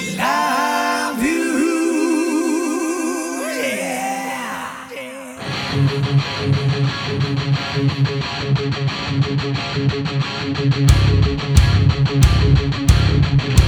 I love you. Yeah.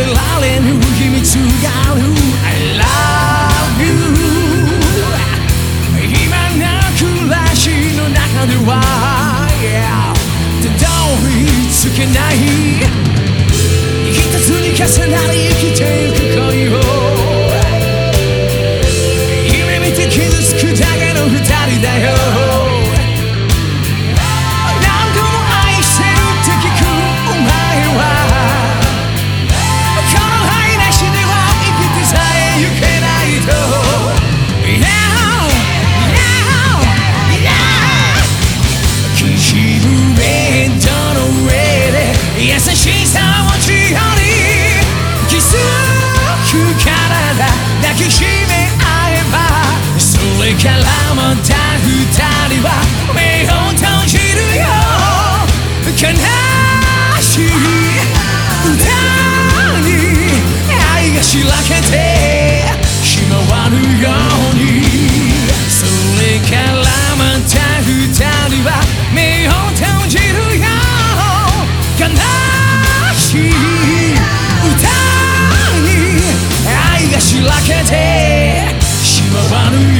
れられぬ秘密がある。I love you 今の暮らしの中では、yeah、ただ追いつけない。一つに重なり生きてゆく恋を。夢見て傷つくだけの二人だよ。からもた二人は目を閉じるよ悲しい歌に愛がしらけてしまわぬように。それからまた二人は目を閉じるよ悲しい歌に愛がしらけてしまわぬよ